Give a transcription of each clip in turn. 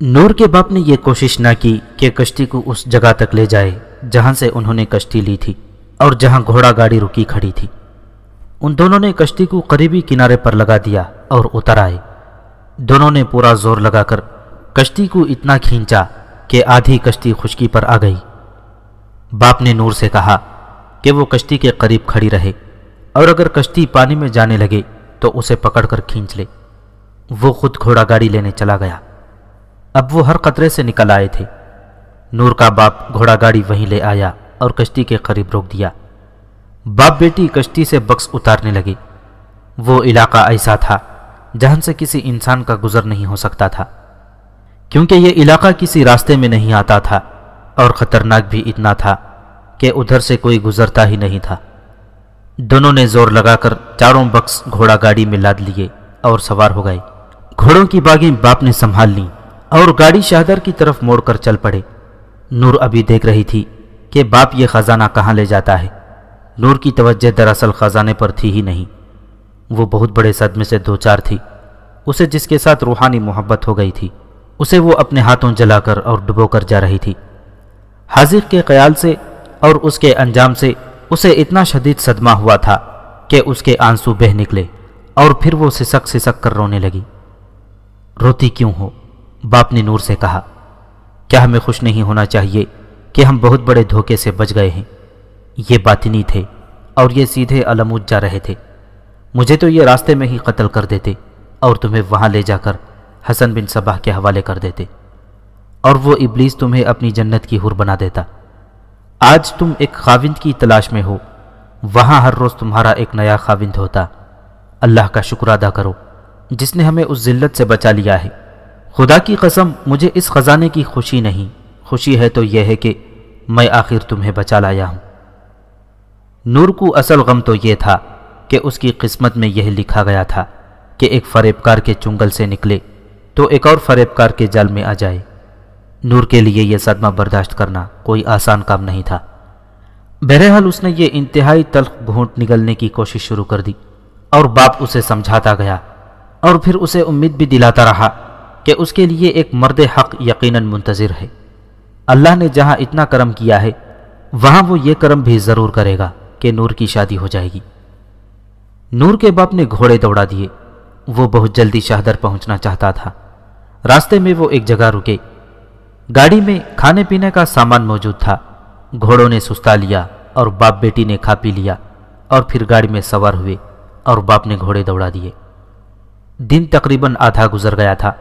نور کے باپ نے یہ کوشش نہ کی کہ کشتی کو اس جگہ تک لے جائے جہاں سے انہوں نے کشتی لی تھی اور جہاں گھوڑا گاڑی رکی کھڑی تھی۔ ان دونوں نے کشتی کو قریبی کنارے پر لگا دیا اور اتر آئے۔ دونوں نے پورا زور لگا کر کشتی کو اتنا کھینچا کہ آدھی کشتی خشکی پر آ گئی۔ باپ نے نور سے کہا کہ وہ کشتی کے قریب کھڑی رہے اور اگر کشتی پانی میں جانے لگے تو اسے پکڑ کر کھینچ لے۔ وہ خود گھوڑا گاڑی لینے چلا گیا۔ اب وہ ہر قطرے سے نکل آئے تھے۔ نور کا باپ گھوڑا گاڑی وہیں لے آیا اور کشتی کے قریب روک دیا۔ باپ بیٹی کشتی سے بکس اتارنے لگے۔ وہ علاقہ ایسا تھا جہاں سے کسی انسان کا گزر نہیں ہو سکتا تھا۔ کیونکہ یہ علاقہ کسی راستے میں نہیں آتا تھا اور خطرناک بھی اتنا تھا کہ ادھر سے کوئی گزرتا ہی نہیں تھا۔ دونوں نے زور لگا کر چاروں بکس گھوڑا گاڑی میں لاد لیے اور سوار ہو گئے۔ گھوڑوں کی باغیں باپ نے سنبھال لیں۔ اور گاڑی شہدر کی طرف موڑ کر چل پڑے۔ نور ابھی دیکھ رہی تھی کہ باپ یہ خزانہ کہاں لے جاتا ہے۔ نور کی توجہ دراصل خزانے پر تھی ہی نہیں۔ وہ بہت بڑے صدمے سے دو چار تھی۔ اسے جس کے ساتھ روحانی محبت ہو گئی تھی، اسے وہ اپنے ہاتھوں جلا کر اور ڈبو کر جا رہی تھی۔ حاضر کے خیال سے اور اس کے انجام سے اسے اتنا شدید صدمہ ہوا تھا کہ اس کے آنسو بہ نکلے اور پھر وہ سسک سسک کر رونے لگی۔ روتی کیوں ہو؟ باپ نے نور سے کہا، کیا ہمیں خوش نہیں ہونا چاہیے کہ ہم بہت بڑے دھوکے سے بچ گئے ہیں؟ یہ باطنی تھے اور یہ سیدھے علمود جا رہے تھے۔ مجھے تو یہ راستے میں ہی قتل کر دیتے اور تمہیں وہاں لے جا کر حسن بن صباح کے حوالے کر دیتے۔ اور وہ ابلیس تمہیں اپنی جنت کی حر بنا دیتا۔ آج تم ایک خاوند کی تلاش میں ہو۔ وہاں ہر روز تمہارا ایک نیا خاوند ہوتا۔ اللہ کا شکر ادا کرو، جس نے ہمیں اس ذلت سے بچا لیا ہے۔ خدا کی قسم، مجھے اس خزانے کی خوشی نہیں۔ خوشی ہے تو یہ ہے کہ میں آخر تمہیں بچا لایا ہوں۔ نور کو اصل غم تو یہ تھا کہ اس کی قسمت میں یہ لکھا گیا تھا کہ ایک فریب کار کے چنگل سے نکلے تو ایک اور فریب کار کے جال میں آ جائے۔ نور کے لیے یہ صدمہ برداشت کرنا کوئی آسان کام نہیں تھا۔ بہرحال اس نے یہ انتہائی تلخ گھونٹ نگلنے کی کوشش شروع کر دی اور باپ اسے سمجھاتا گیا اور پھر اسے امید بھی دلاتا رہا۔ کہ اس کے لیے ایک مرد حق یقیناً منتظر ہے۔ اللہ نے جہاں اتنا کرم کیا ہے، وہاں وہ یہ کرم بھی ضرور کرے گا کہ نور کی شادی ہو جائے گی۔ نور کے باپ نے گھوڑے دوڑا دیے۔ وہ بہت جلدی شہدر پہنچنا چاہتا تھا۔ راستے میں وہ ایک جگہ رکے۔ گاڑی میں کھانے پینے کا سامان موجود تھا۔ گھوڑوں نے سستا لیا اور باپ بیٹی نے کھا پی لیا اور پھر گاڑی میں سوار ہوئے اور باپ نے گھوڑے دوڑا دیے۔ دن تقریباً آدھا گزر گیا تھا۔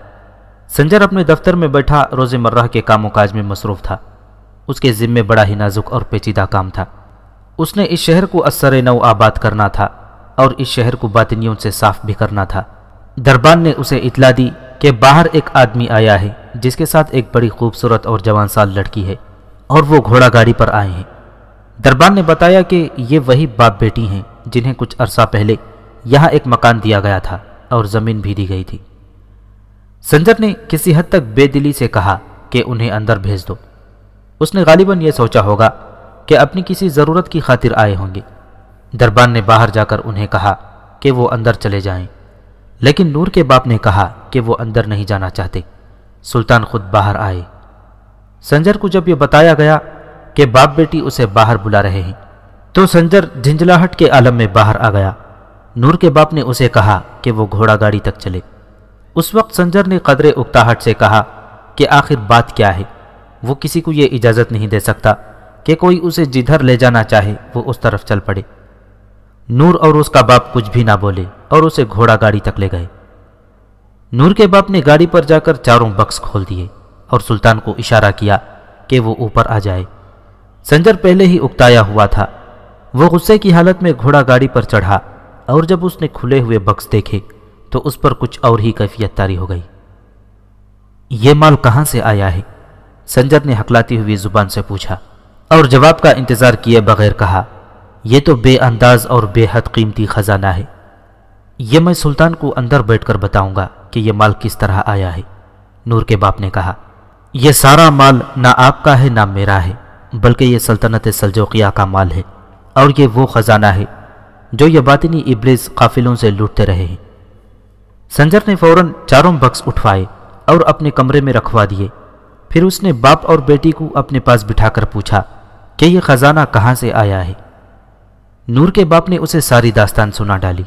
سنجر اپنے دفتر میں بیٹھا روز مرہ کے کام و کاج میں مصروف تھا۔ اس کے ذمے بڑا ہی نازک اور پیچیدہ کام تھا۔ اس نے اس شہر کو اثر نو آباد کرنا تھا اور اس شہر کو باطنیوں سے صاف بھی کرنا تھا۔ دربان نے اسے اطلاع دی کہ باہر ایک آدمی آیا ہے جس کے ساتھ ایک بڑی خوبصورت اور جوان سال لڑکی ہے اور وہ گھوڑا گاڑی پر آئے ہیں۔ دربان نے بتایا کہ یہ وہی باپ بیٹی ہیں جنہیں کچھ عرصہ پہلے یہاں ایک مکان دیا گیا تھا اور زمین بھی دی گئی تھی۔ سنجر نے کسی حد تک بے دلی سے کہا کہ انہیں اندر بھیج دو۔ اس نے غالباً یہ سوچا ہوگا کہ اپنی کسی ضرورت کی خاطر آئے ہوں گے۔ دربان نے باہر جا کر انہیں کہا کہ وہ اندر چلے جائیں۔ لیکن نور کے باپ نے کہا کہ وہ اندر نہیں جانا چاہتے۔ سلطان خود باہر آئے۔ سنجر کو جب یہ بتایا گیا کہ باپ بیٹی اسے باہر بلا رہے ہیں، تو سنجر جھنجلاہٹ کے عالم میں باہر آ گیا۔ نور کے باپ نے اسے کہا کہ وہ گھوڑا گاڑی تک چلے۔ اس وقت سنجر نے قدرے اکتاہٹ سے کہا کہ آخر بات کیا ہے؟ وہ کسی کو یہ اجازت نہیں دے سکتا کہ کوئی اسے جدھر لے جانا چاہے، وہ اس طرف چل پڑے۔ نور اور اس کا باپ کچھ بھی نہ بولے اور اسے گھوڑا گاڑی تک لے گئے۔ نور کے باپ نے گاڑی پر جا کر چاروں بکس کھول دیے اور سلطان کو اشارہ کیا کہ وہ اوپر آ جائے۔ سنجر پہلے ہی اکتایا ہوا تھا۔ وہ غصے کی حالت میں گھوڑا گاڑی پر چڑھا اور جب اس نے کھلے ہوئے بکس دیکھے تو اس پر کچھ اور ہی کیفیت تاری ہو گئی۔ یہ مال کہاں سے آیا ہے؟ سنجر نے ہکلاتی ہوئی زبان سے پوچھا۔ اور جواب کا انتظار کیے بغیر کہا، یہ تو بے انداز اور بے حد قیمتی خزانہ ہے۔ یہ میں سلطان کو اندر بیٹھ کر بتاؤں گا کہ یہ مال کس طرح آیا ہے۔ نور کے باپ نے کہا، یہ سارا مال نہ آپ کا ہے نہ میرا ہے، بلکہ یہ سلطنت سلجوقیہ کا مال ہے۔ اور یہ وہ خزانہ ہے جو یہ باطنی ابلیس قافلوں سے لوٹتے رہے ہیں۔ سنجر نے فوراً چاروں بکس اٹھوائے اور اپنے کمرے میں رکھوا دیے۔ پھر اس نے باپ اور بیٹی کو اپنے پاس بٹھا کر پوچھا کہ یہ خزانہ کہاں سے آیا ہے۔ نور کے باپ نے اسے ساری داستان سنا ڈالی۔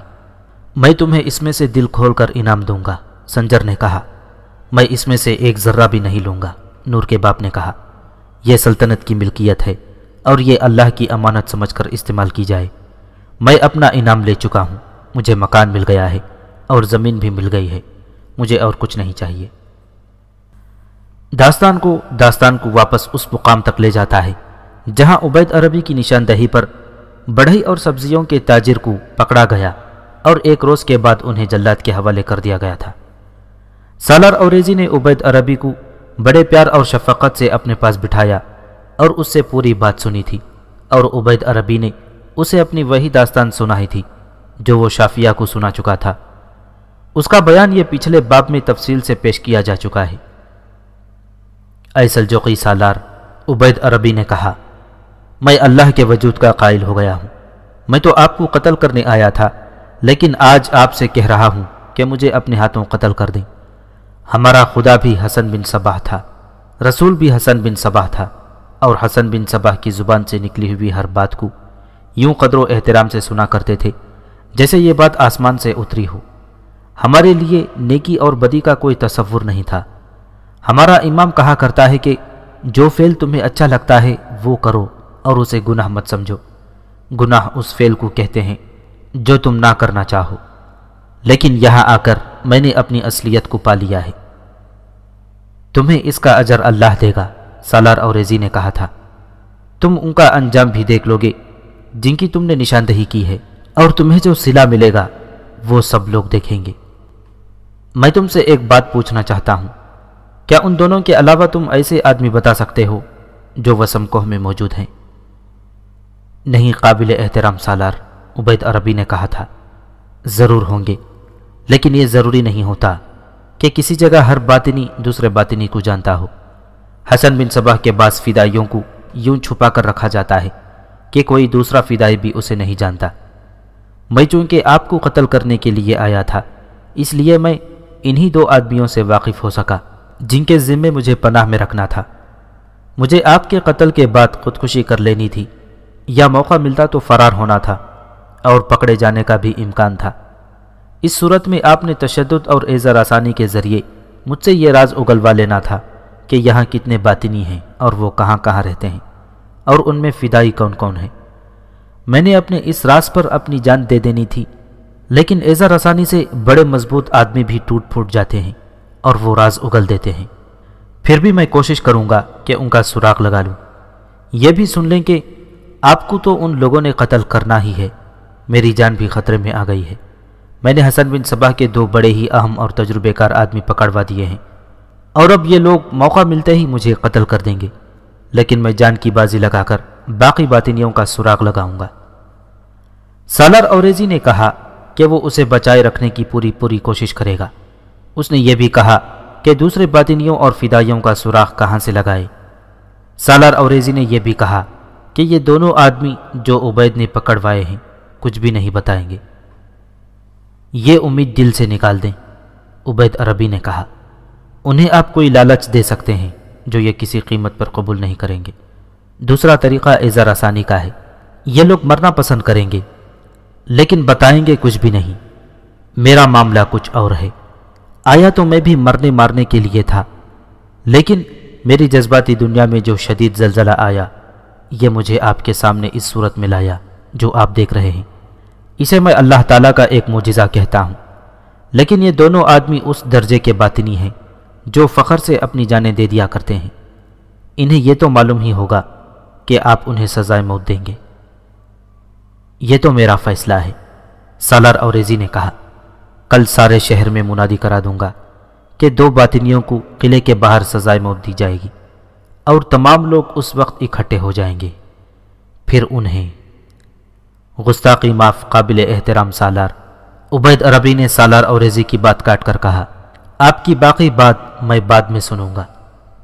میں تمہیں اس میں سے دل کھول کر انعام دوں گا، سنجر نے کہا۔ میں اس میں سے ایک ذرہ بھی نہیں لوں گا، نور کے باپ نے کہا۔ یہ سلطنت کی ملکیت ہے اور یہ اللہ کی امانت سمجھ کر استعمال کی جائے۔ میں اپنا انعام لے چکا ہوں، مجھے مکان مل گیا ہے۔ اور زمین بھی مل گئی ہے۔ مجھے اور کچھ نہیں چاہیے۔ داستان کو داستان کو واپس اس مقام تک لے جاتا ہے، جہاں عبید عربی کی نشاندہی پر بڑھئی اور سبزیوں کے تاجر کو پکڑا گیا اور ایک روز کے بعد انہیں جلات کے حوالے کر دیا گیا تھا۔ سالار اوریزی نے عبید عربی کو بڑے پیار اور شفقت سے اپنے پاس بٹھایا اور اس سے پوری بات سنی تھی اور عبید عربی نے اسے اپنی وہی داستان سنائی تھی جو وہ شافیہ کو سنا چکا تھا۔ اس کا بیان یہ پچھلے باب میں تفصیل سے پیش کیا جا چکا ہے۔ ایسل جوقی سالار عبید عربی نے کہا، میں اللہ کے وجود کا قائل ہو گیا ہوں۔ میں تو آپ کو قتل کرنے آیا تھا، لیکن آج آپ سے کہہ رہا ہوں کہ مجھے اپنے ہاتھوں قتل کر دیں۔ ہمارا خدا بھی حسن بن صباح تھا، رسول بھی حسن بن صباح تھا، اور حسن بن صباح کی زبان سے نکلی ہوئی ہر بات کو یوں قدر و احترام سے سنا کرتے تھے، جیسے یہ بات آسمان سے اتری ہو۔ ہمارے لیے نیکی اور بدی کا کوئی تصور نہیں تھا۔ ہمارا امام کہا کرتا ہے کہ جو فعل تمہیں اچھا لگتا ہے وہ کرو اور اسے گناہ مت سمجھو۔ گناہ اس فعل کو کہتے ہیں جو تم نہ کرنا چاہو۔ لیکن یہاں آ کر میں نے اپنی اصلیت کو پا لیا ہے۔ تمہیں اس کا اجر اللہ دے گا، سالار اوریزی نے کہا تھا۔ تم ان کا انجام بھی دیکھ لو گے جن کی تم نے نشاندہی کی ہے، اور تمہیں جو سلا ملے گا وہ سب لوگ دیکھیں گے۔ میں تم سے ایک بات پوچھنا چاہتا ہوں۔ کیا ان دونوں کے علاوہ تم ایسے آدمی بتا سکتے ہو جو وسم کوہ میں موجود ہیں؟ نہیں قابل احترام سالار، عبید عربی نے کہا تھا۔ ضرور ہوں گے، لیکن یہ ضروری نہیں ہوتا کہ کسی جگہ ہر باطنی دوسرے باطنی کو جانتا ہو۔ حسن بن صبح کے بعض فدائیوں کو یوں چھپا کر رکھا جاتا ہے کہ کوئی دوسرا فدائی بھی اسے نہیں جانتا۔ میں چونکہ آپ کو قتل کرنے کے لیے آیا تھا، اس لیے میں انہی دو آدمیوں سے واقف ہو سکا، جن کے ذمے مجھے پناہ میں رکھنا تھا۔ مجھے آپ کے قتل کے بعد خودکشی کر لینی تھی، یا موقع ملتا تو فرار ہونا تھا، اور پکڑے جانے کا بھی امکان تھا۔ اس صورت میں آپ نے تشدد اور ایزر آسانی کے ذریعے مجھ سے یہ راز اگلوا لینا تھا کہ یہاں کتنے باطنی ہیں اور وہ کہاں کہاں رہتے ہیں، اور ان میں فدائی کون کون ہیں میں نے اپنے اس راز پر اپنی جان دے دینی تھی۔ لیکن ایزر آسانی سے بڑے مضبوط آدمی بھی ٹوٹ پھوٹ جاتے ہیں اور وہ راز اگل دیتے ہیں۔ پھر بھی میں کوشش کروں گا کہ ان کا سراغ لگا لوں۔ یہ بھی سن لیں کہ آپ کو تو ان لوگوں نے قتل کرنا ہی ہے۔ میری جان بھی خطرے میں آ گئی ہے۔ میں نے حسن بن صبح کے دو بڑے ہی اہم اور تجربے کار آدمی پکڑوا دیے ہیں۔ اور اب یہ لوگ موقع ملتے ہی مجھے قتل کر دیں گے۔ لیکن میں جان کی بازی لگا کر باقی باطنیوں کا سراغ لگاؤں گا۔ سالر اوریزی نے کہا کہ وہ اسے بچائے رکھنے کی پوری پوری کوشش کرے گا۔ اس نے یہ بھی کہا کہ دوسرے باطنیوں اور فدائیوں کا سوراخ کہاں سے لگائے۔ سالار اوریزی نے یہ بھی کہا کہ یہ دونوں آدمی جو عبید نے پکڑوائے ہیں، کچھ بھی نہیں بتائیں گے۔ یہ امید دل سے نکال دیں، عبید عربی نے کہا۔ انہیں آپ کوئی لالچ دے سکتے ہیں جو یہ کسی قیمت پر قبول نہیں کریں گے۔ دوسرا طریقہ اظہار آسانی کا ہے۔ یہ لوگ مرنا پسند کریں گے۔ لیکن بتائیں گے کچھ بھی نہیں۔ میرا معاملہ کچھ اور ہے۔ آیا تو میں بھی مرنے مارنے کے لیے تھا، لیکن میری جذباتی دنیا میں جو شدید زلزلہ آیا، یہ مجھے آپ کے سامنے اس صورت میں لایا جو آپ دیکھ رہے ہیں۔ اسے میں اللہ تعالیٰ کا ایک معجزہ کہتا ہوں۔ لیکن یہ دونوں آدمی اس درجے کے باطنی ہیں جو فخر سے اپنی جانیں دے دیا کرتے ہیں۔ انہیں یہ تو معلوم ہی ہوگا کہ آپ انہیں سزائے موت دیں گے۔ یہ تو میرا فیصلہ ہے، سالار اوریزی نے کہا۔ کل سارے شہر میں منادی کرا دوں گا کہ دو باطنیوں کو قلعے کے باہر سزائے موت دی جائے گی اور تمام لوگ اس وقت اکٹھے ہو جائیں گے۔ پھر انہیں گستاقی معاف قابل احترام سالار عبید عربی نے سالار اور ریزی کی بات کاٹ کر کہا، آپ کی باقی بات میں بعد میں سنوں گا۔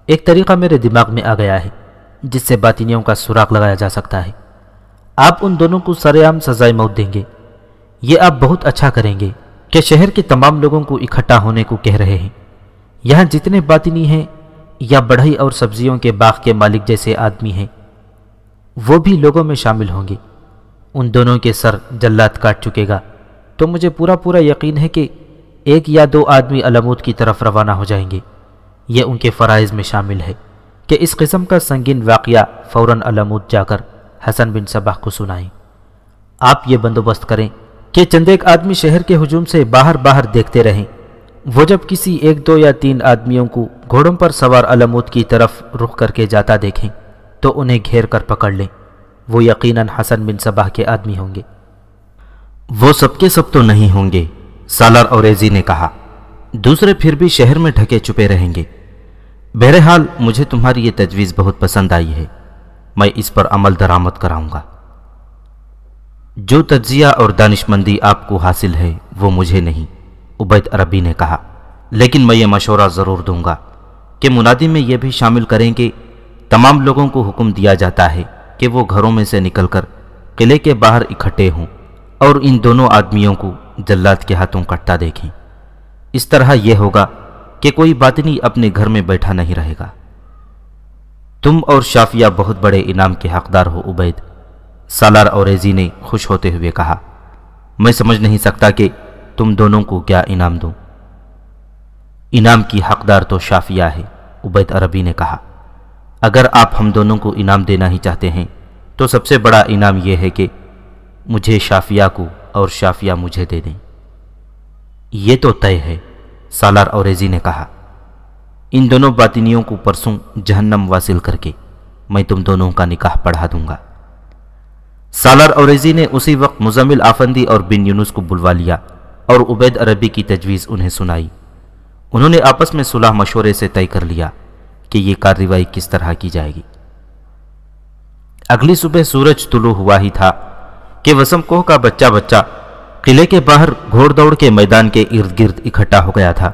ایک طریقہ میرے دماغ میں آ گیا ہے جس سے باطنیوں کا سراغ لگایا جا سکتا ہے۔ آپ ان دونوں کو سر عام سزائے موت دیں گے۔ یہ آپ بہت اچھا کریں گے کہ شہر کے تمام لوگوں کو اکٹھا ہونے کو کہہ رہے ہیں۔ یہاں جتنے باطنی ہیں یا بڑھئی اور سبزیوں کے باغ کے مالک جیسے آدمی ہیں، وہ بھی لوگوں میں شامل ہوں گے۔ ان دونوں کے سر جلات کاٹ چکے گا۔ تو مجھے پورا پورا یقین ہے کہ ایک یا دو آدمی علمود کی طرف روانہ ہو جائیں گے۔ یہ ان کے فرائض میں شامل ہے کہ اس قسم کا سنگین واقعہ فوراً علمود جا کر حسن بن صبح کو سنائیں آپ یہ بندوبست کریں کہ چند ایک آدمی شہر کے ہجوم سے باہر باہر دیکھتے رہیں۔ وہ جب کسی ایک دو یا تین آدمیوں کو گھوڑوں پر سوار علمود کی طرف رخ کر کے جاتا دیکھیں، تو انہیں گھیر کر پکڑ لیں۔ وہ یقیناً حسن بن صبح کے آدمی ہوں گے۔ وہ سب کے سب تو نہیں ہوں گے، سالار اوریزی نے کہا۔ دوسرے پھر بھی شہر میں ڈھکے چپے رہیں گے۔ بہرحال مجھے تمہاری یہ تجویز بہت پسند آئی ہے۔ میں اس پر عمل درآمد کراؤں گا۔ جو تجزیہ اور دانش مندی آپ کو حاصل ہے، وہ مجھے نہیں، عبید عربی نے کہا۔ لیکن میں یہ مشورہ ضرور دوں گا کہ منادی میں یہ بھی شامل کریں کہ تمام لوگوں کو حکم دیا جاتا ہے کہ وہ گھروں میں سے نکل کر قلعے کے باہر اکٹھے ہوں اور ان دونوں آدمیوں کو جلات کے ہاتھوں کٹتا دیکھیں۔ اس طرح یہ ہوگا کہ کوئی باطنی اپنے گھر میں بیٹھا نہیں رہے گا۔ تم اور شافیہ بہت بڑے انعام کے حقدار ہو، عبید۔ سالار اوریزی نے خوش ہوتے ہوئے کہا، میں سمجھ نہیں سکتا کہ تم دونوں کو کیا انعام دوں۔ انعام کی حقدار تو شافیہ ہے، عبید عربی نے کہا۔ اگر آپ ہم دونوں کو انعام دینا ہی چاہتے ہیں، تو سب سے بڑا انعام یہ ہے کہ مجھے شافیہ کو اور شافیہ مجھے دے دیں۔ یہ تو طے ہے، سالار اوریزی نے کہا۔ ان دونوں باطنیوں کو پرسوں جہنم واصل کر کے میں تم دونوں کا نکاح پڑھا دوں گا۔ سالار اوریزی نے اسی وقت مزمل آفندی اور بن یونس کو بلوا لیا اور عبید عربی کی تجویز انہیں سنائی۔ انہوں نے آپس میں صلح مشورے سے طے کر لیا کہ یہ کارروائی کس طرح کی جائے گی۔ اگلی صبح سورج طلوع ہوا ہی تھا کہ وسم کوہ کا بچہ بچہ قلعے کے باہر گھوڑ دوڑ کے میدان کے ارد گرد اکٹھا ہو گیا تھا۔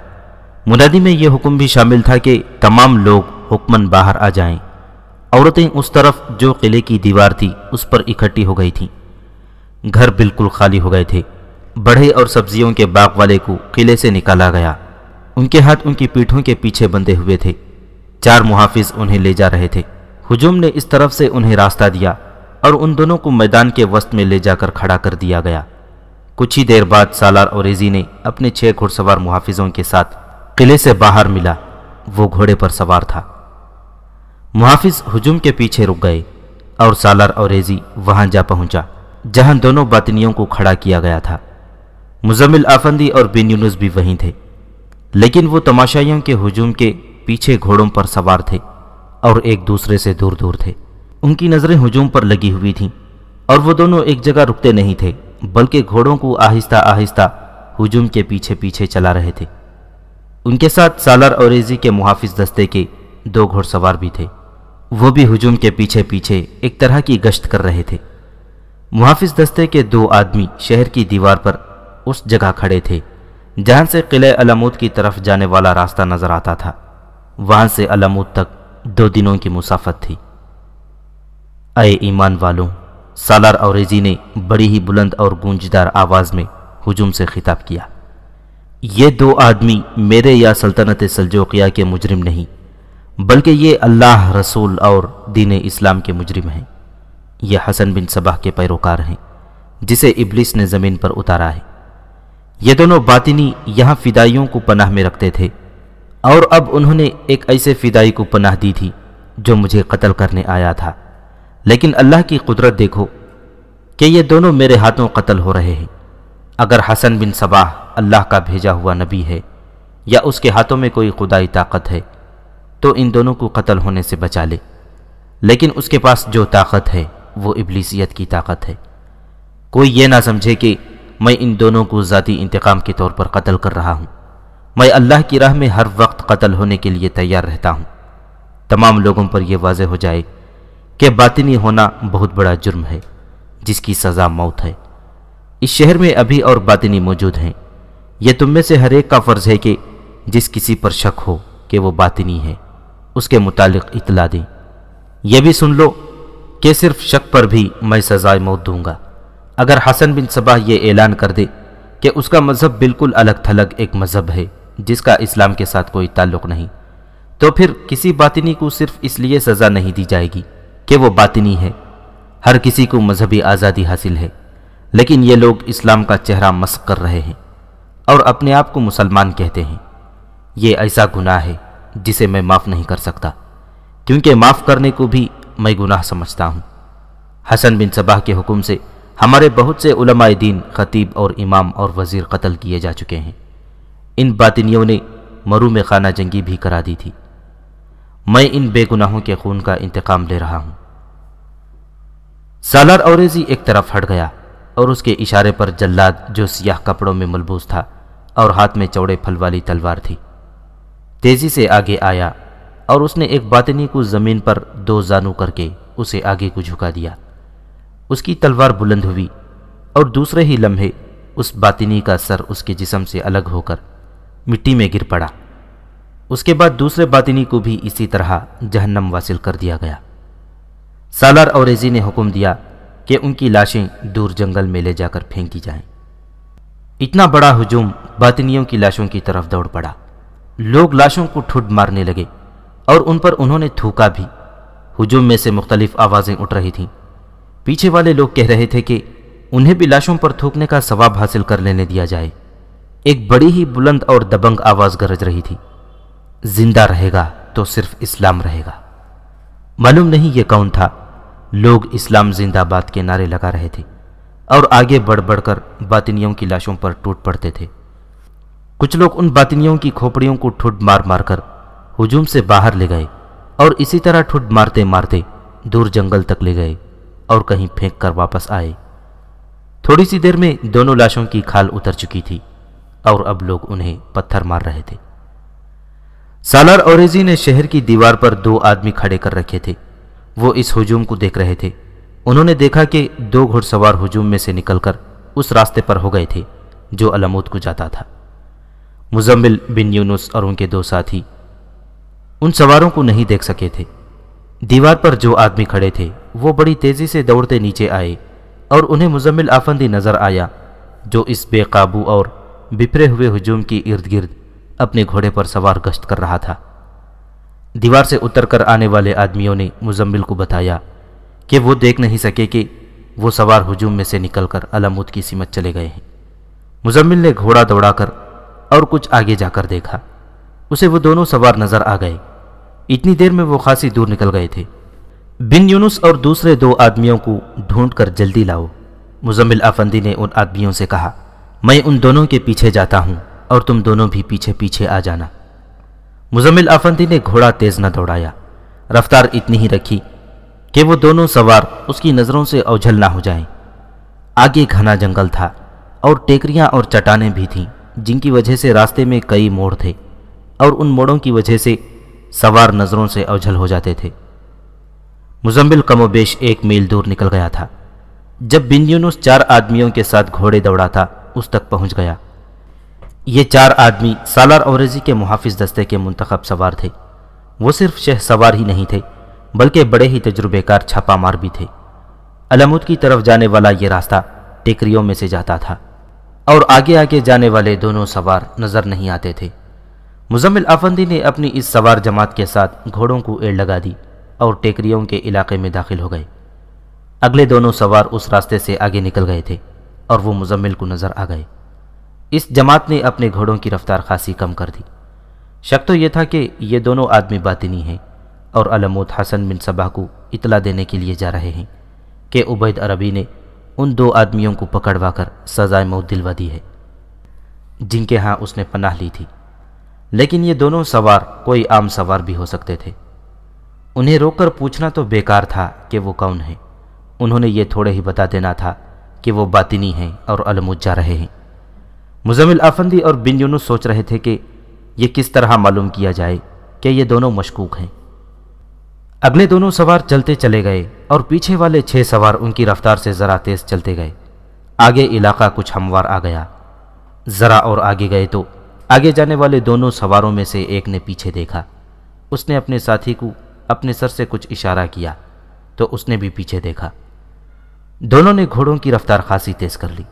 منادی میں یہ حکم بھی شامل تھا کہ تمام لوگ حکمن باہر آ جائیں۔ عورتیں اس طرف جو قلعے کی دیوار تھی، اس پر اکٹھی ہو گئی تھیں۔ گھر بالکل خالی ہو گئے تھے۔ بڑھے اور سبزیوں کے باغ والے کو قلعے سے نکالا گیا۔ ان کے ہاتھ ان کی پیٹھوں کے پیچھے بندے ہوئے تھے۔ چار محافظ انہیں لے جا رہے تھے۔ ہجوم نے اس طرف سے انہیں راستہ دیا اور ان دونوں کو میدان کے وسط میں لے جا کر کھڑا کر دیا گیا۔ کچھ ہی دیر بعد سالار اوریزی نے اپنے چھ گھڑ سوار محافظوں کے ساتھ قلعے سے باہر ملا۔ وہ گھوڑے پر سوار تھا۔ محافظ ہجوم کے پیچھے رک گئے اور سالار اوریزی وہاں جا پہنچا، جہاں دونوں باطنیوں کو کھڑا کیا گیا تھا۔ مزمل آفندی اور بن یونس بھی وہیں تھے، لیکن وہ تماشائیوں کے ہجوم کے پیچھے گھوڑوں پر سوار تھے اور ایک دوسرے سے دور دور تھے۔ ان کی نظریں ہجوم پر لگی ہوئی تھیں اور وہ دونوں ایک جگہ رکتے نہیں تھے، بلکہ گھوڑوں کو آہستہ آہستہ ہجوم کے پیچھے پیچھے چلا رہے تھے۔ ان کے ساتھ سالار اوریزی کے محافظ دستے کے دو گھوڑ سوار بھی تھے۔ وہ بھی ہجوم کے پیچھے پیچھے ایک طرح کی گشت کر رہے تھے۔ محافظ دستے کے دو آدمی شہر کی دیوار پر اس جگہ کھڑے تھے، جہاں سے قلعہ علمود کی طرف جانے والا راستہ نظر آتا تھا۔ وہاں سے علمود تک دو دنوں کی مسافت تھی۔ اے ایمان والوں، سالار اوریزی نے بڑی ہی بلند اور گونجدار آواز میں ہجوم سے خطاب کیا۔ یہ دو آدمی میرے یا سلطنت سلجوقیہ کے مجرم نہیں، بلکہ یہ اللہ رسول اور دین اسلام کے مجرم ہیں۔ یہ حسن بن صبح کے پیروکار ہیں، جسے ابلیس نے زمین پر اتارا ہے۔ یہ دونوں باطنی یہاں فدائیوں کو پناہ میں رکھتے تھے۔ اور اب انہوں نے ایک ایسے فدائی کو پناہ دی تھی جو مجھے قتل کرنے آیا تھا۔ لیکن اللہ کی قدرت دیکھو کہ یہ دونوں میرے ہاتھوں قتل ہو رہے ہیں۔ اگر حسن بن صباح اللہ کا بھیجا ہوا نبی ہے یا اس کے ہاتھوں میں کوئی خدائی طاقت ہے، تو ان دونوں کو قتل ہونے سے بچا لے۔ لیکن اس کے پاس جو طاقت ہے، وہ ابلیسیت کی طاقت ہے۔ کوئی یہ نہ سمجھے کہ میں ان دونوں کو ذاتی انتقام کے طور پر قتل کر رہا ہوں۔ میں اللہ کی راہ میں ہر وقت قتل ہونے کے لیے تیار رہتا ہوں۔ تمام لوگوں پر یہ واضح ہو جائے کہ باطنی ہونا بہت بڑا جرم ہے، جس کی سزا موت ہے۔ اس شہر میں ابھی اور باطنی موجود ہیں۔ یہ تم میں سے ہر ایک کا فرض ہے کہ جس کسی پر شک ہو کہ وہ باطنی ہے، اس کے متعلق اطلاع دیں۔ یہ بھی سن لو کہ صرف شک پر بھی میں سزائے موت دوں گا۔ اگر حسن بن صبح یہ اعلان کر دے کہ اس کا مذہب بالکل الگ تھلگ ایک مذہب ہے، جس کا اسلام کے ساتھ کوئی تعلق نہیں، تو پھر کسی باطنی کو صرف اس لیے سزا نہیں دی جائے گی کہ وہ باطنی ہے۔ ہر کسی کو مذہبی آزادی حاصل ہے۔ لیکن یہ لوگ اسلام کا چہرہ مسق کر رہے ہیں اور اپنے آپ کو مسلمان کہتے ہیں۔ یہ ایسا گناہ ہے جسے میں معاف نہیں کر سکتا۔ کیونکہ معاف کرنے کو بھی میں گناہ سمجھتا ہوں۔ حسن بن صباح کے حکم سے ہمارے بہت سے علماء دین، خطیب اور امام اور وزیر قتل کیے جا چکے ہیں۔ ان باطنیوں نے مرو میں خانہ جنگی بھی کرا دی تھی۔ میں ان بے گناہوں کے خون کا انتقام لے رہا ہوں۔ سالار اوریزی ایک طرف ہٹ گیا۔ اور اس کے اشارے پر جلاد جو سیاہ کپڑوں میں ملبوس تھا اور ہاتھ میں چوڑے پھل والی تلوار تھی۔ تیزی سے آگے آیا اور اس نے ایک باطنی کو زمین پر دو زانو کر کے اسے آگے کو جھکا دیا۔ اس کی تلوار بلند ہوئی اور دوسرے ہی لمحے اس باطنی کا سر اس کے جسم سے الگ ہو کر مٹی میں گر پڑا۔ اس کے بعد دوسرے باطنی کو بھی اسی طرح جہنم واصل کر دیا گیا۔ سالار اوریزی نے حکم دیا کہ ان کی لاشیں دور جنگل میں لے جا کر پھینکی جائیں۔ اتنا بڑا ہجوم باطنیوں کی لاشوں کی طرف دوڑ پڑا۔ لوگ لاشوں کو ٹھڈ مارنے لگے اور ان پر انہوں نے تھوکا بھی۔ ہجوم میں سے مختلف آوازیں اٹھ رہی تھیں۔ پیچھے والے لوگ کہہ رہے تھے کہ انہیں بھی لاشوں پر تھوکنے کا ثواب حاصل کر لینے دیا جائے۔ ایک بڑی ہی بلند اور دبنگ آواز گرج رہی تھی۔ زندہ رہے گا تو صرف اسلام رہے گا۔ معلوم نہیں یہ کون تھا۔ لوگ اسلام زندہ باد کے نعرے لگا رہے تھے اور آگے بڑھ بڑھ کر باطنیوں کی لاشوں پر ٹوٹ پڑتے تھے۔ کچھ لوگ ان باطنیوں کی کھوپڑیوں کو ٹھڈ مار مار کر ہجوم سے باہر لے گئے اور اسی طرح ٹھڈ مارتے مارتے دور جنگل تک لے گئے اور کہیں پھینک کر واپس آئے۔ تھوڑی سی دیر میں دونوں لاشوں کی کھال اتر چکی تھی اور اب لوگ انہیں پتھر مار رہے تھے۔ سالار اوریزی نے شہر کی دیوار پر دو آدمی کھڑے کر رکھے تھے۔ وہ اس ہجوم کو دیکھ رہے تھے۔ انہوں نے دیکھا کہ دو گھڑ سوار ہجوم میں سے نکل کر اس راستے پر ہو گئے تھے جو علمود کو جاتا تھا۔ مزمل بن یونس اور ان کے دو ساتھی ان سواروں کو نہیں دیکھ سکے تھے۔ دیوار پر جو آدمی کھڑے تھے، وہ بڑی تیزی سے دوڑتے نیچے آئے اور انہیں مزمل آفندی نظر آیا، جو اس بے قابو اور بپھرے ہوئے ہجوم کی ارد گرد اپنے گھوڑے پر سوار گشت کر رہا تھا۔ دیوار سے اتر کر آنے والے آدمیوں نے مزمل کو بتایا کہ وہ دیکھ نہیں سکے کہ وہ سوار ہجوم میں سے نکل کر علامود کی سمت چلے گئے ہیں۔ مزمل نے گھوڑا دوڑا کر اور کچھ آگے جا کر دیکھا۔ اسے وہ دونوں سوار نظر آ گئے۔ اتنی دیر میں وہ خاصی دور نکل گئے تھے۔ بن یونس اور دوسرے دو آدمیوں کو ڈھونڈ کر جلدی لاؤ۔ مزمل آفندی نے ان آدمیوں سے کہا، میں ان دونوں کے پیچھے جاتا ہوں اور تم دونوں بھی پیچھے پیچھے آ جانا۔ مزمل آفندی نے گھوڑا تیز نہ دوڑایا۔ رفتار اتنی ہی رکھی کہ وہ دونوں سوار اس کی نظروں سے اوجھل نہ ہو جائیں۔ آگے گھنا جنگل تھا اور ٹیکریاں اور چٹانیں بھی تھیں جن کی وجہ سے راستے میں کئی موڑ تھے اور ان موڑوں کی وجہ سے سوار نظروں سے اوجھل ہو جاتے تھے۔ مزمل کم و بیش ایک میل دور نکل گیا تھا۔ جب بن یونس چار آدمیوں کے ساتھ گھوڑے دوڑا تھا، اس تک پہنچ گیا۔ یہ چار آدمی سالار اوریزی کے محافظ دستے کے منتخب سوار تھے۔ وہ صرف شہ سوار ہی نہیں تھے، بلکہ بڑے ہی تجربے کار چھاپا مار بھی تھے۔ علمود کی طرف جانے والا یہ راستہ ٹیکریوں میں سے جاتا تھا۔ اور آگے آگے جانے والے دونوں سوار نظر نہیں آتے تھے۔ مزمل آفندی نے اپنی اس سوار جماعت کے ساتھ گھوڑوں کو ایڑ لگا دی اور ٹیکریوں کے علاقے میں داخل ہو گئے۔ اگلے دونوں سوار اس راستے سے آگے نکل گئے تھے اور وہ مزمل کو نظر آ گئے۔ اس جماعت نے اپنے گھوڑوں کی رفتار خاصی کم کر دی۔ شک تو یہ تھا کہ یہ دونوں آدمی باطنی ہیں اور علموت حسن بن صبح کو اطلاع دینے کے لیے جا رہے ہیں کہ عبید عربی نے ان دو آدمیوں کو پکڑوا کر سزائے موت دلوا دی ہے۔ جن کے ہاں اس نے پناہ لی تھی۔ لیکن یہ دونوں سوار کوئی عام سوار بھی ہو سکتے تھے۔ انہیں روک کر پوچھنا تو بیکار تھا کہ وہ کون ہیں۔ انہوں نے یہ تھوڑے ہی بتا دینا تھا کہ وہ باطنی ہیں اور علمود جا رہے ہیں۔ مزمل آفندی اور بن یونس سوچ رہے تھے کہ یہ کس طرح معلوم کیا جائے کہ یہ دونوں مشکوک ہیں۔ اگلے دونوں سوار چلتے چلے گئے اور پیچھے والے چھ سوار ان کی رفتار سے ذرا تیز چلتے گئے۔ آگے علاقہ کچھ ہموار آ گیا۔ ذرا اور آگے گئے تو آگے جانے والے دونوں سواروں میں سے ایک نے پیچھے دیکھا۔ اس نے اپنے ساتھی کو اپنے سر سے کچھ اشارہ کیا تو اس نے بھی پیچھے دیکھا۔ دونوں نے گھوڑوں کی رفتار خاصی تیز کر لی۔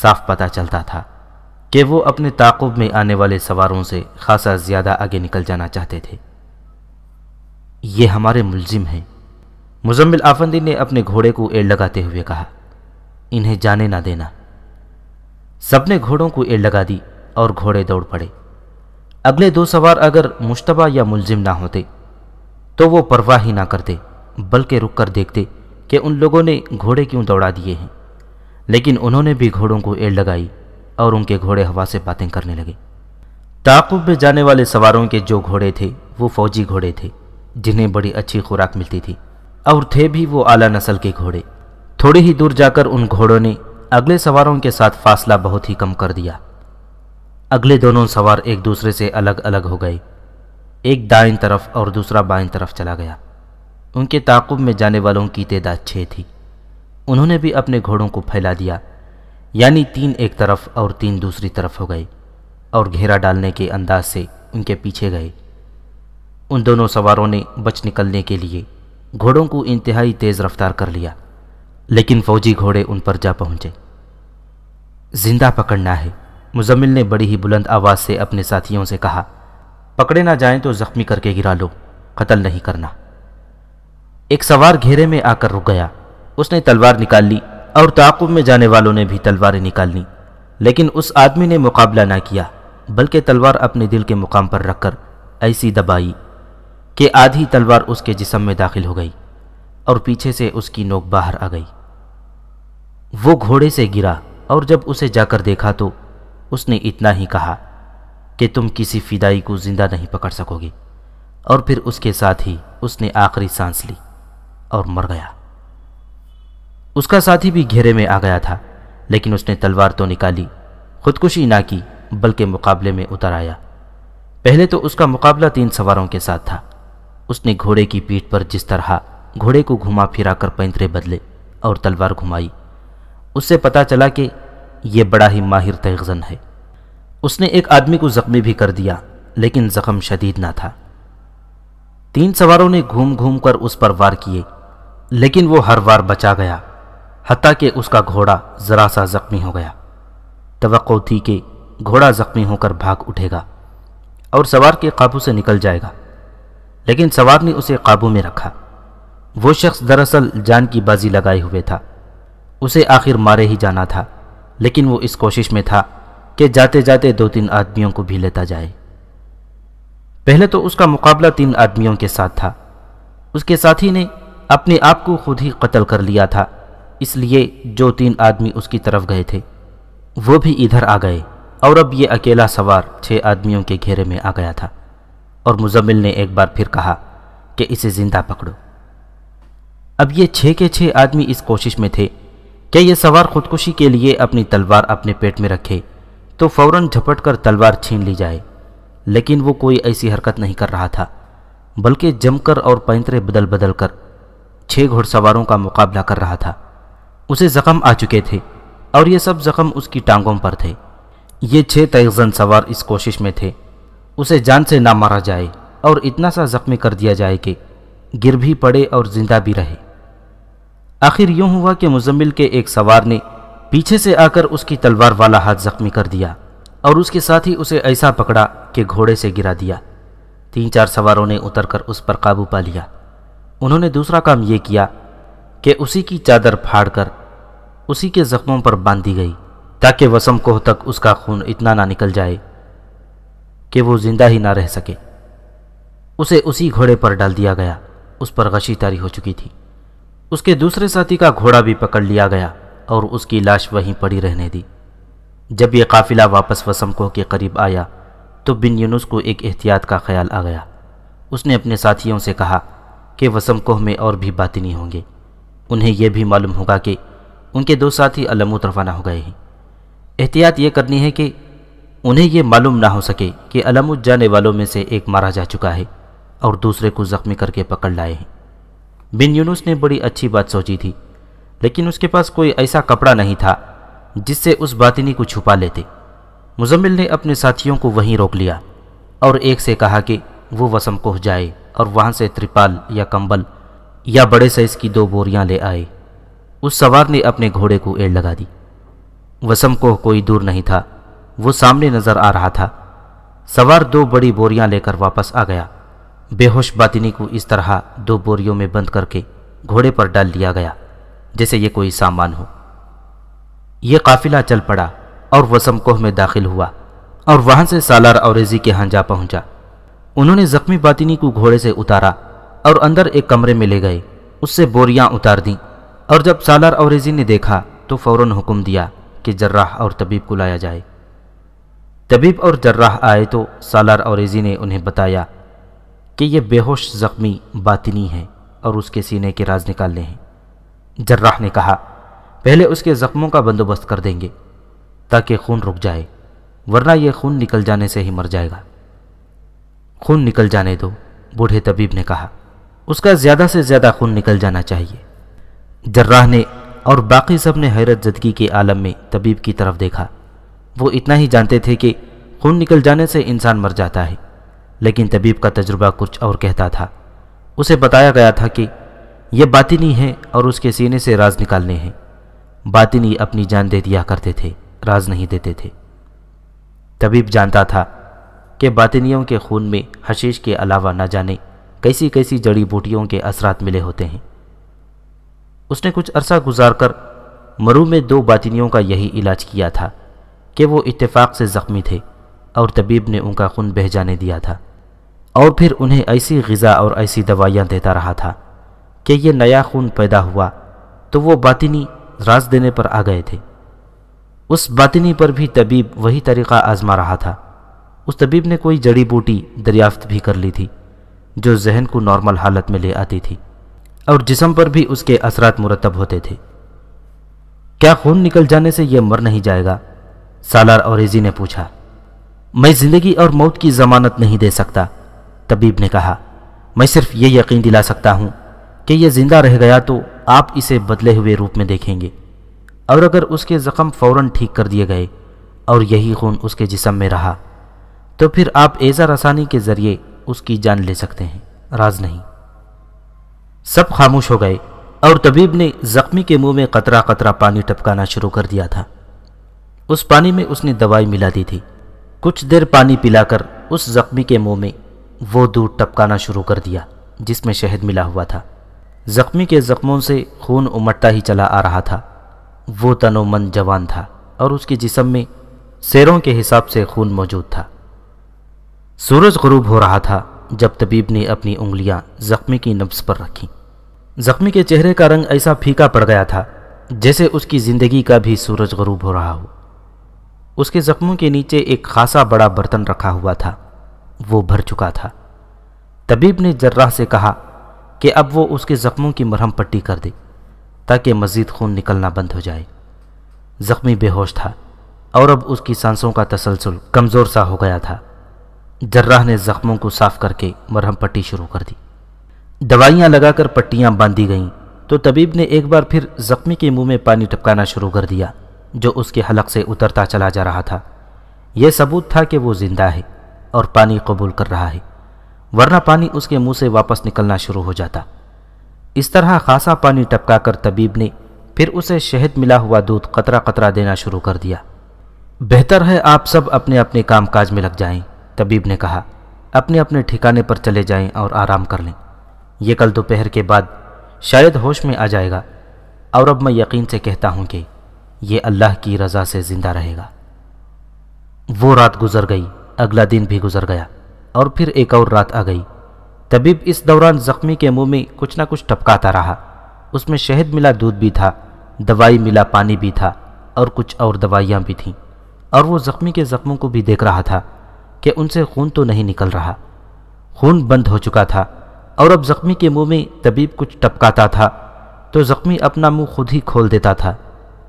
صاف پتہ چلتا تھا۔ کہ وہ اپنے تعقب میں آنے والے سواروں سے خاصا زیادہ آگے نکل جانا چاہتے تھے۔ یہ ہمارے ملزم ہیں۔ مزمل آفندی نے اپنے گھوڑے کو ایڑ لگاتے ہوئے کہا، انہیں جانے نہ دینا۔ سب نے گھوڑوں کو ایڑ لگا دی اور گھوڑے دوڑ پڑے۔ اگلے دو سوار اگر مشتبہ یا ملزم نہ ہوتے، تو وہ پرواہ ہی نہ کرتے، بلکہ رک کر دیکھتے کہ ان لوگوں نے گھوڑے کیوں دوڑا دیے ہیں۔ لیکن انہوں نے بھی گھوڑوں کو ایڑ لگائی۔ اور ان کے گھوڑے ہوا سے باتیں کرنے لگے۔ تعقب میں جانے والے سواروں کے جو گھوڑے تھے، وہ فوجی گھوڑے تھے، جنہیں بڑی اچھی خوراک ملتی تھی۔ اور تھے بھی وہ اعلیٰ نسل کے گھوڑے۔ تھوڑی ہی دور جا کر ان گھوڑوں نے اگلے سواروں کے ساتھ فاصلہ بہت ہی کم کر دیا۔ اگلے دونوں سوار ایک دوسرے سے الگ الگ ہو گئے۔ ایک دائیں طرف اور دوسرا بائیں طرف چلا گیا۔ ان کے تعقب میں جانے والوں کی تعداد چھ تھی۔ انہوں نے بھی اپنے گھوڑوں کو پھیلا دیا۔ یعنی تین ایک طرف اور تین دوسری طرف ہو گئے اور گھیرا ڈالنے کے انداز سے ان کے پیچھے گئے۔ ان دونوں سواروں نے بچ نکلنے کے لیے گھوڑوں کو انتہائی تیز رفتار کر لیا، لیکن فوجی گھوڑے ان پر جا پہنچے۔ زندہ پکڑنا ہے، مزمل نے بڑی ہی بلند آواز سے اپنے ساتھیوں سے کہا، پکڑے نہ جائیں تو زخمی کر کے گرا لو، قتل نہیں کرنا۔ ایک سوار گھیرے میں آ کر رک گیا، اس نے تلوار نکال لی اور تعاقب میں جانے والوں نے بھی تلواریں نکال لی لیکن اس آدمی نے مقابلہ نہ کیا، بلکہ تلوار اپنے دل کے مقام پر رکھ کر ایسی دبائی کہ آدھی تلوار اس کے جسم میں داخل ہو گئی اور پیچھے سے اس کی نوک باہر آ گئی۔ وہ گھوڑے سے گرا اور جب اسے جا کر دیکھا تو اس نے اتنا ہی کہا کہ تم کسی فدائی کو زندہ نہیں پکڑ سکو گے۔ اور پھر اس کے ساتھ ہی اس نے آخری سانس لی اور مر گیا۔ اس کا ساتھی بھی گھیرے میں آ گیا تھا، لیکن اس نے تلوار تو نکالی، خودکشی نہ کی، بلکہ مقابلے میں اتر آیا۔ پہلے تو اس کا مقابلہ تین سواروں کے ساتھ تھا۔ اس نے گھوڑے کی پیٹھ پر جس طرح گھوڑے کو گھما پھرا کر پینترے بدلے اور تلوار گھمائی۔ اس سے پتا چلا کہ یہ بڑا ہی ماہر تیغزن ہے۔ اس نے ایک آدمی کو زخمی بھی کر دیا، لیکن زخم شدید نہ تھا۔ تین سواروں نے گھوم گھوم کر اس پر وار کیے، لیکن وہ ہر وار بچا گیا۔ حتیٰ کہ اس کا گھوڑا ذرا سا زخمی ہو گیا۔ توقع تھی کہ گھوڑا زخمی ہو کر بھاگ اٹھے گا اور سوار کے قابو سے نکل جائے گا۔ لیکن سوار نے اسے قابو میں رکھا۔ وہ شخص دراصل جان کی بازی لگائے ہوئے تھا۔ اسے آخر مارے ہی جانا تھا، لیکن وہ اس کوشش میں تھا کہ جاتے جاتے دو تین آدمیوں کو بھی لیتا جائے۔ پہلے تو اس کا مقابلہ تین آدمیوں کے ساتھ تھا۔ اس کے ساتھی نے اپنے آپ کو خود ہی قتل کر لیا تھا۔ اس لیے جو تین آدمی اس کی طرف گئے تھے، وہ بھی ادھر آ گئے۔ اور اب یہ اکیلا سوار چھ آدمیوں کے گھیرے میں آ گیا تھا۔ اور مزمل نے ایک بار پھر کہا کہ اسے زندہ پکڑو۔ اب یہ چھ کے چھ آدمی اس کوشش میں تھے کہ یہ سوار خودکشی کے لیے اپنی تلوار اپنے پیٹ میں رکھے تو فوراً جھپٹ کر تلوار چھین لی جائے۔ لیکن وہ کوئی ایسی حرکت نہیں کر رہا تھا، بلکہ جم کر اور پینترے بدل بدل کر چھ گھوڑ سواروں کا مقابلہ کر رہا تھا۔ اسے زخم آ چکے تھے اور یہ سب زخم اس کی ٹانگوں پر تھے۔ یہ چھ تیغزن سوار اس کوشش میں تھے۔ اسے جان سے نہ مارا جائے اور اتنا سا زخمی کر دیا جائے کہ گر بھی پڑے اور زندہ بھی رہے۔ آخر یوں ہوا کہ مزمل کے ایک سوار نے پیچھے سے آ کر اس کی تلوار والا ہاتھ زخمی کر دیا اور اس کے ساتھ ہی اسے ایسا پکڑا کہ گھوڑے سے گرا دیا۔ تین چار سواروں نے اتر کر اس پر قابو پا لیا۔ انہوں نے دوسرا کام یہ کیا کہ اسی کی چادر پھاڑ کر اسی کے زخموں پر باندھی گئی تاکہ وسم کوہ تک اس کا خون اتنا نہ نکل جائے کہ وہ زندہ ہی نہ رہ سکے۔ اسے اسی گھوڑے پر ڈال دیا گیا۔ اس پر غشی تاری ہو چکی تھی۔ اس کے دوسرے ساتھی کا گھوڑا بھی پکڑ لیا گیا اور اس کی لاش وہیں پڑی رہنے دی۔ جب یہ قافلہ واپس وسم کوہ کے قریب آیا تو بن یونس کو ایک احتیاط کا خیال آ گیا۔ اس نے اپنے ساتھیوں سے کہا کہ وسم کوہ میں اور بھی باطنی ہوں گے۔ انہیں یہ بھی معلوم ہوگا کہ ان کے دو ساتھی علموت روانہ ہو گئے ہیں۔ احتیاط یہ کرنی ہے کہ انہیں یہ معلوم نہ ہو سکے کہ علموت جانے والوں میں سے ایک مارا جا چکا ہے اور دوسرے کو زخمی کر کے پکڑ لائے ہیں۔ بن یونس نے بڑی اچھی بات سوچی تھی، لیکن اس کے پاس کوئی ایسا کپڑا نہیں تھا جس سے اس باطنی کو چھپا لیتے۔ مزمل نے اپنے ساتھیوں کو وہیں روک لیا اور ایک سے کہا کہ وہ وسم کوہ جائے اور وہاں سے ترپال یا کمبل یا بڑے سائز کی دو بوریاں لے آئے۔ اس سوار نے اپنے گھوڑے کو ایڑ لگا دی۔ وسم کوہ کوئی دور نہیں تھا، وہ سامنے نظر آ رہا تھا۔ سوار دو بڑی بوریاں لے کر واپس آ گیا۔ بے ہوش باطنی کو اس طرح دو بوریوں میں بند کر کے گھوڑے پر ڈال لیا گیا، جیسے یہ کوئی سامان ہو۔ یہ قافلہ چل پڑا اور وسم کوہ میں داخل ہوا اور وہاں سے سالار اوریزی کے ہاں جا پہنچا۔ انہوں نے زخمی باطنی کو گھوڑے سے اتارا اور اندر ایک کمرے میں لے گئے۔ اس سے بوریاں اتار دیں۔ اور جب سالار اوریزی نے دیکھا تو فوراً حکم دیا کہ جراح اور طبیب کو لایا جائے۔ طبیب اور جراح آئے تو سالار اوریزی نے انہیں بتایا کہ یہ بے ہوش زخمی باطنی ہے اور اس کے سینے کے راز نکالنے ہیں۔ جراح نے کہا، پہلے اس کے زخموں کا بندوبست کر دیں گے تاکہ خون رک جائے، ورنہ یہ خون نکل جانے سے ہی مر جائے گا۔ خون نکل جانے دو، بوڑھے طبیب نے کہا، اس کا زیادہ سے زیادہ خون نکل جانا چاہیے۔ جراح نے اور باقی سب نے حیرت زدگی کے عالم میں طبیب کی طرف دیکھا۔ وہ اتنا ہی جانتے تھے کہ خون نکل جانے سے انسان مر جاتا ہے، لیکن طبیب کا تجربہ کچھ اور کہتا تھا۔ اسے بتایا گیا تھا کہ یہ باطنی ہے اور اس کے سینے سے راز نکالنے ہیں۔ باطنی اپنی جان دے دیا کرتے تھے، راز نہیں دیتے تھے۔ طبیب جانتا تھا کہ باطنیوں کے خون میں حشیش کے علاوہ نہ جانے کیسی کیسی جڑی بوٹیوں کے اثرات ملے ہوتے ہیں۔ اس نے کچھ عرصہ گزار کر مرو میں دو باطنیوں کا یہی علاج کیا تھا کہ وہ اتفاق سے زخمی تھے اور طبیب نے ان کا خون بہ جانے دیا تھا۔ اور پھر انہیں ایسی غذا اور ایسی دوائیاں دیتا رہا تھا کہ یہ نیا خون پیدا ہوا تو وہ باطنی راز دینے پر آ گئے تھے۔ اس باطنی پر بھی طبیب وہی طریقہ آزما رہا تھا۔ اس طبیب نے کوئی جڑی بوٹی دریافت بھی کر لی تھی جو ذہن کو نارمل حالت میں لے آتی تھی۔ اور جسم پر بھی اس کے اثرات مرتب ہوتے تھے۔ کیا خون نکل جانے سے یہ مر نہیں جائے گا؟ سالار اوریزی نے پوچھا۔ میں زندگی اور موت کی ضمانت نہیں دے سکتا، طبیب نے کہا۔ میں صرف یہ یقین دلا سکتا ہوں کہ یہ زندہ رہ گیا تو آپ اسے بدلے ہوئے روپ میں دیکھیں گے۔ اور اگر اس کے زخم فوراً ٹھیک کر دیے گئے اور یہی خون اس کے جسم میں رہا، تو پھر آپ ایزا رسانی کے ذریعے اس کی جان لے سکتے ہیں۔ راز نہیں۔ سب خاموش ہو گئے اور طبیب نے زخمی کے منہ میں قطرہ قطرہ پانی ٹپکانا شروع کر دیا تھا۔ اس پانی میں اس نے دوائی ملا دی تھی۔ کچھ دیر پانی پلا کر اس زخمی کے منہ میں وہ دودھ ٹپکانا شروع کر دیا، جس میں شہد ملا ہوا تھا۔ زخمی کے زخموں سے خون امٹتا ہی چلا آ رہا تھا۔ وہ تن و من جوان تھا اور اس کے جسم میں سیروں کے حساب سے خون موجود تھا۔ سورج غروب ہو رہا تھا۔ جب طبیب نے اپنی انگلیاں زخمی کی نبس پر رکھیں۔ زخمی کے چہرے کا رنگ ایسا پھیکا پڑ گیا تھا جیسے اس کی زندگی کا بھی سورج غروب ہو رہا ہو۔ اس کے زخموں کے نیچے ایک خاصا بڑا برتن رکھا ہوا تھا۔ وہ بھر چکا تھا۔ طبیب نے جراح سے کہا کہ اب وہ اس کے زخموں کی مرہم پٹی کر دے تاکہ مزید خون نکلنا بند ہو جائے۔ زخمی بے ہوش تھا اور اب اس کی سانسوں کا تسلسل کمزور سا ہو گیا تھا۔ جراح نے زخموں کو صاف کر کے مرہم پٹی شروع کر دی۔ دوائیاں لگا کر پٹیاں باندھی گئیں۔ تو طبیب نے ایک بار پھر زخمی کے منہ میں پانی ٹپکانا شروع کر دیا، جو اس کے حلق سے اترتا چلا جا رہا تھا۔ یہ ثبوت تھا کہ وہ زندہ ہے اور پانی قبول کر رہا ہے۔ ورنہ پانی اس کے منہ سے واپس نکلنا شروع ہو جاتا۔ اس طرح خاصا پانی ٹپکا کر طبیب نے پھر اسے شہد ملا ہوا دودھ قطرہ قطرہ دینا شروع کر دیا۔ بہتر ہے آپ سب اپنے اپنے کام کاج میں لگ جائیں۔ طبیب نے کہا، اپنے اپنے ٹھکانے پر چلے جائیں اور آرام کر لیں۔ یہ کل دوپہر کے بعد شاید ہوش میں آ جائے گا۔ اور اب میں یقین سے کہتا ہوں کہ یہ اللہ کی رضا سے زندہ رہے گا۔ وہ رات گزر گئی، اگلا دن بھی گزر گیا، اور پھر ایک اور رات آ گئی۔ طبیب اس دوران زخمی کے منہ میں کچھ نہ کچھ ٹپکاتا رہا۔ اس میں شہد ملا دودھ بھی تھا، دوائی ملا پانی بھی تھا، اور کچھ اور دوائیاں بھی تھیں۔ اور وہ زخمی کے زخموں کو بھی دیکھ رہا تھا۔ کہ ان سے خون تو نہیں نکل رہا۔ خون بند ہو چکا تھا اور اب زخمی کے منہ میں طبیب کچھ ٹپکاتا تھا تو زخمی اپنا منہ خود ہی کھول دیتا تھا،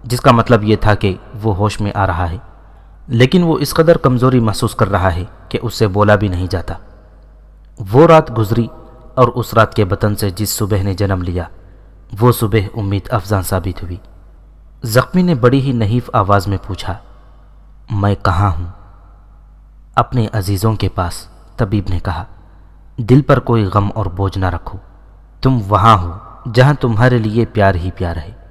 جس کا مطلب یہ تھا کہ وہ ہوش میں آ رہا ہے۔ لیکن وہ اس قدر کمزوری محسوس کر رہا ہے کہ اس سے بولا بھی نہیں جاتا۔ وہ رات گزری اور اس رات کے بطن سے جس صبح نے جنم لیا، وہ صبح امید افزان ثابت ہوئی۔ زخمی نے بڑی ہی نحیف آواز میں پوچھا، میں کہاں ہوں؟ اپنے عزیزوں کے پاس، طبیب نے کہا، دل پر کوئی غم اور بوجھ نہ رکھو، تم وہاں ہو، جہاں تمہارے لیے پیار ہی پیار ہے۔